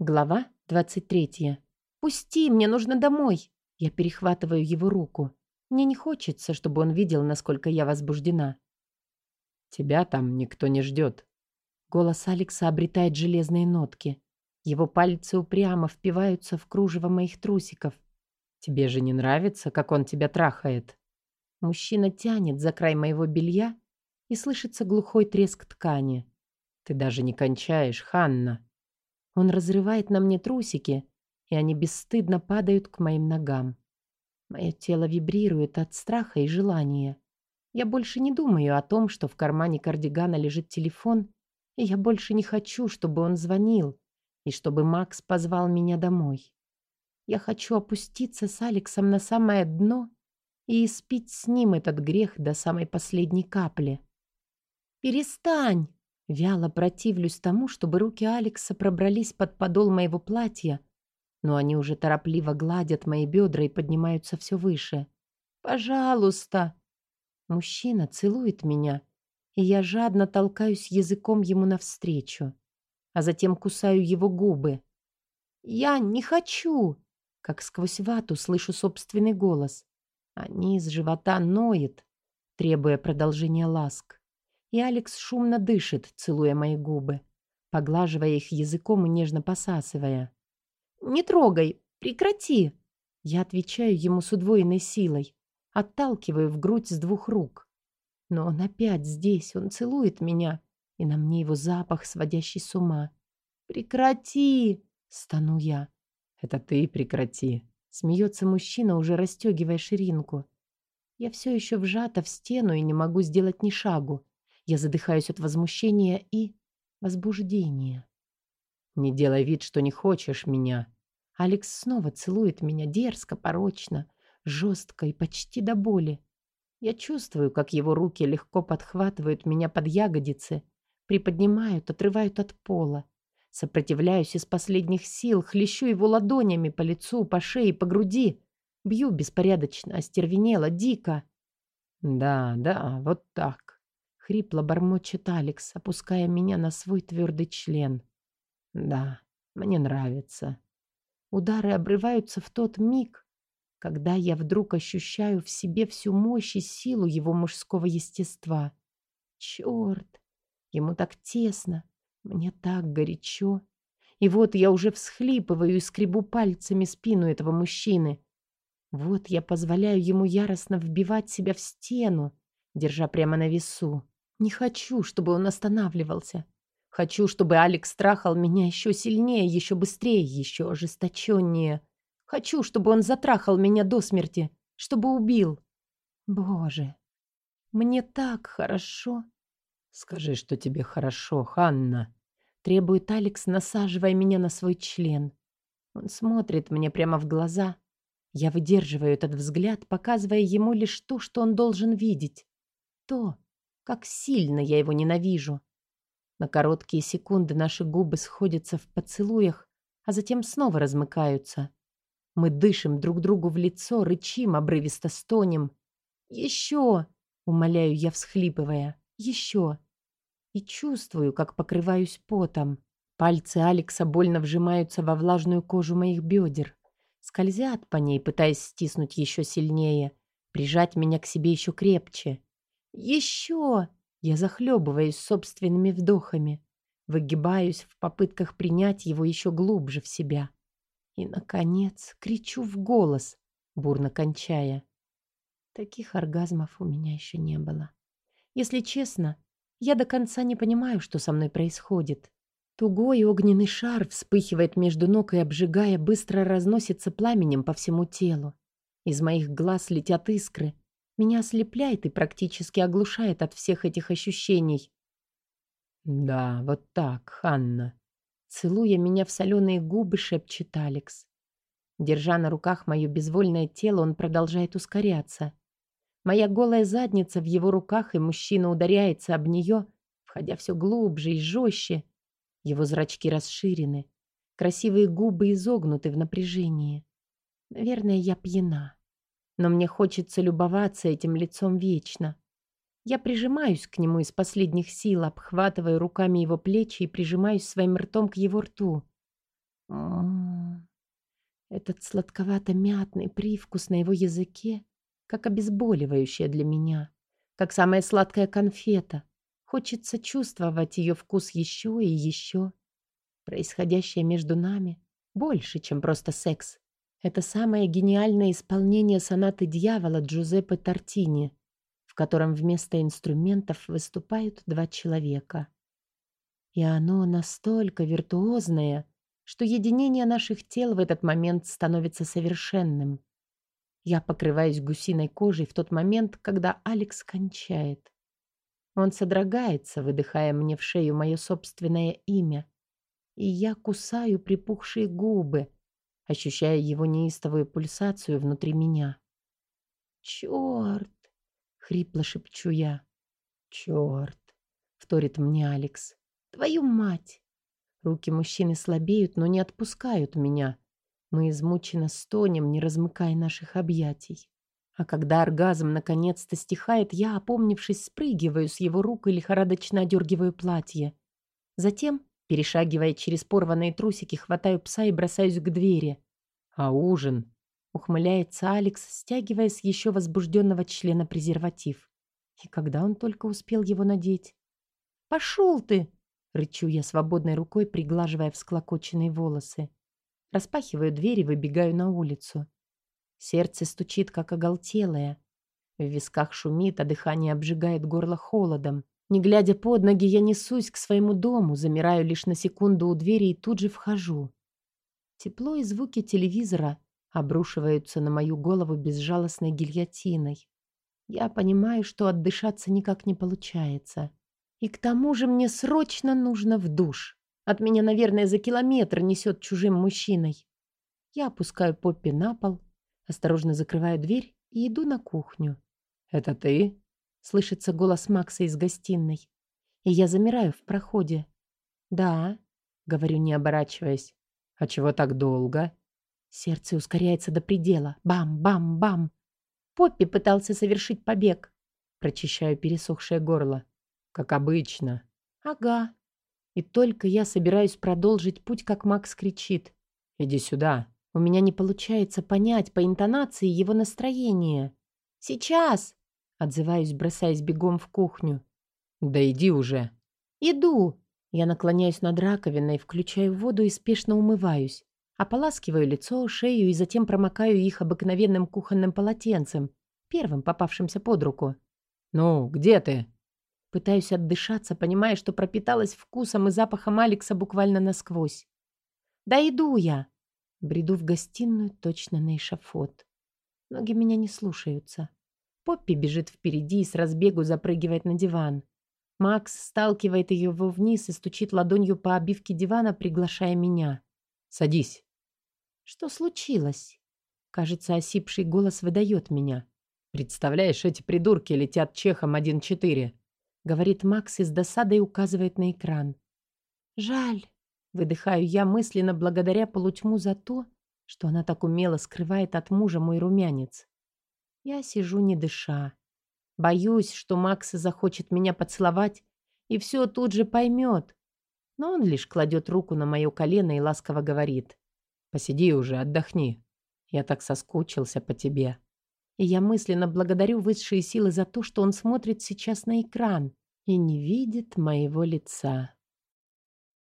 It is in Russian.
Глава 23. «Пусти, мне нужно домой!» Я перехватываю его руку. Мне не хочется, чтобы он видел, насколько я возбуждена. «Тебя там никто не ждет». Голос Алекса обретает железные нотки. Его пальцы упрямо впиваются в кружево моих трусиков. «Тебе же не нравится, как он тебя трахает?» Мужчина тянет за край моего белья, и слышится глухой треск ткани. «Ты даже не кончаешь, Ханна!» Он разрывает на мне трусики, и они бесстыдно падают к моим ногам. Мое тело вибрирует от страха и желания. Я больше не думаю о том, что в кармане кардигана лежит телефон, и я больше не хочу, чтобы он звонил, и чтобы Макс позвал меня домой. Я хочу опуститься с Алексом на самое дно и испить с ним этот грех до самой последней капли. «Перестань!» Вяло противлюсь тому, чтобы руки Алекса пробрались под подол моего платья, но они уже торопливо гладят мои бедра и поднимаются все выше. «Пожалуйста!» Мужчина целует меня, и я жадно толкаюсь языком ему навстречу, а затем кусаю его губы. «Я не хочу!» Как сквозь вату слышу собственный голос, а низ живота ноет, требуя продолжения ласк и Алекс шумно дышит, целуя мои губы, поглаживая их языком и нежно посасывая. «Не трогай! Прекрати!» Я отвечаю ему с удвоенной силой, отталкиваю в грудь с двух рук. Но он опять здесь, он целует меня, и на мне его запах, сводящий с ума. «Прекрати!» — стану я. «Это ты прекрати!» — смеется мужчина, уже расстегивая ширинку. Я все еще вжата в стену и не могу сделать ни шагу. Я задыхаюсь от возмущения и возбуждения. «Не делай вид, что не хочешь меня». Алекс снова целует меня дерзко, порочно, жестко и почти до боли. Я чувствую, как его руки легко подхватывают меня под ягодицы, приподнимают, отрывают от пола. Сопротивляюсь из последних сил, хлещу его ладонями по лицу, по шее, по груди. Бью беспорядочно, остервенело, дико. «Да, да, вот так. Хрипло бормочет Алекс, опуская меня на свой твердый член. Да, мне нравится. Удары обрываются в тот миг, когда я вдруг ощущаю в себе всю мощь и силу его мужского естества. Черт! Ему так тесно, мне так горячо. И вот я уже всхлипываю и скребу пальцами спину этого мужчины. Вот я позволяю ему яростно вбивать себя в стену, держа прямо на весу. Не хочу, чтобы он останавливался. Хочу, чтобы Алекс трахал меня еще сильнее, еще быстрее, еще ожесточеннее. Хочу, чтобы он затрахал меня до смерти, чтобы убил. Боже, мне так хорошо. Скажи, что тебе хорошо, Ханна. Требует Алекс, насаживая меня на свой член. Он смотрит мне прямо в глаза. Я выдерживаю этот взгляд, показывая ему лишь то, что он должен видеть. То, как сильно я его ненавижу. На короткие секунды наши губы сходятся в поцелуях, а затем снова размыкаются. Мы дышим друг другу в лицо, рычим, обрывисто стонем. «Еще!» — умоляю я, всхлипывая. «Еще!» И чувствую, как покрываюсь потом. Пальцы Алекса больно вжимаются во влажную кожу моих бедер. Скользят по ней, пытаясь стиснуть еще сильнее, прижать меня к себе еще крепче. Еще! Я захлебываюсь собственными вдохами, выгибаюсь в попытках принять его еще глубже в себя. И, наконец, кричу в голос, бурно кончая. Таких оргазмов у меня еще не было. Если честно, я до конца не понимаю, что со мной происходит. Тугой огненный шар вспыхивает между ног и, обжигая, быстро разносится пламенем по всему телу. Из моих глаз летят искры, меня ослепляет и практически оглушает от всех этих ощущений. «Да, вот так, Ханна», Целуя меня в соленые губы, шепчет Алекс. Держа на руках мое безвольное тело, он продолжает ускоряться. Моя голая задница в его руках, и мужчина ударяется об нее, входя все глубже и жестче. Его зрачки расширены, красивые губы изогнуты в напряжении. Наверное, я пьяна но мне хочется любоваться этим лицом вечно. Я прижимаюсь к нему из последних сил, обхватывая руками его плечи и прижимаюсь своим ртом к его рту. М-м-м. Этот сладковато-мятный привкус на его языке, как обезболивающее для меня, как самая сладкая конфета. Хочется чувствовать ее вкус еще и еще. Происходящее между нами больше, чем просто секс. Это самое гениальное исполнение сонаты дьявола Джузеппе Тортини, в котором вместо инструментов выступают два человека. И оно настолько виртуозное, что единение наших тел в этот момент становится совершенным. Я покрываюсь гусиной кожей в тот момент, когда Алекс кончает. Он содрогается, выдыхая мне в шею мое собственное имя, и я кусаю припухшие губы, ощущая его неистовую пульсацию внутри меня. «Черт!» — хрипло шепчу я. «Черт!» — вторит мне Алекс. «Твою мать!» Руки мужчины слабеют, но не отпускают меня. Мы измученно стонем, не размыкая наших объятий. А когда оргазм наконец-то стихает, я, опомнившись, спрыгиваю с его рук и лихорадочно одергиваю платье. Затем, перешагивая через порванные трусики, хватаю пса и бросаюсь к двери. «А ужин?» — ухмыляется Алекс, стягивая с еще возбужденного члена презерватив. И когда он только успел его надеть? «Пошел ты!» Рычу я свободной рукой, приглаживая всклокоченные волосы. Распахиваю дверь и выбегаю на улицу. Сердце стучит, как оголтелое. В висках шумит, а дыхание обжигает горло холодом. Не глядя под ноги, я несусь к своему дому, замираю лишь на секунду у двери и тут же вхожу. Тепло и звуки телевизора обрушиваются на мою голову безжалостной гильотиной. Я понимаю, что отдышаться никак не получается. И к тому же мне срочно нужно в душ. От меня, наверное, за километр несет чужим мужчиной. Я опускаю Поппи на пол, осторожно закрываю дверь и иду на кухню. «Это ты?» — слышится голос Макса из гостиной. И я замираю в проходе. «Да», — говорю, не оборачиваясь. «А чего так долго?» Сердце ускоряется до предела. Бам-бам-бам. Поппи пытался совершить побег. Прочищаю пересохшее горло. Как обычно. Ага. И только я собираюсь продолжить путь, как Макс кричит. Иди сюда. У меня не получается понять по интонации его настроение. Сейчас. Отзываюсь, бросаясь бегом в кухню. Да иди уже. Иду. Я наклоняюсь над раковиной, включаю воду и спешно умываюсь. Ополаскиваю лицо, шею и затем промокаю их обыкновенным кухонным полотенцем, первым попавшимся под руку. «Ну, где ты?» Пытаюсь отдышаться, понимая, что пропиталась вкусом и запахом Алекса буквально насквозь. «Да иду я!» Бреду в гостиную точно на эшафот. Ноги меня не слушаются. Поппи бежит впереди и с разбегу запрыгивает на диван. Макс сталкивает ее вниз и стучит ладонью по обивке дивана, приглашая меня. «Садись». «Что случилось?» Кажется, осипший голос выдает меня. «Представляешь, эти придурки летят чехом 1-4 говорит Макс и с досадой указывает на экран. Жаль, выдыхаю я мысленно благодаря полутьму за то, что она так умело скрывает от мужа мой румянец. Я сижу не дыша. Боюсь, что Макс захочет меня поцеловать и все тут же поймет. Но он лишь кладет руку на мое колено и ласково говорит. «Посиди уже, отдохни. Я так соскучился по тебе». И я мысленно благодарю высшие силы за то, что он смотрит сейчас на экран и не видит моего лица.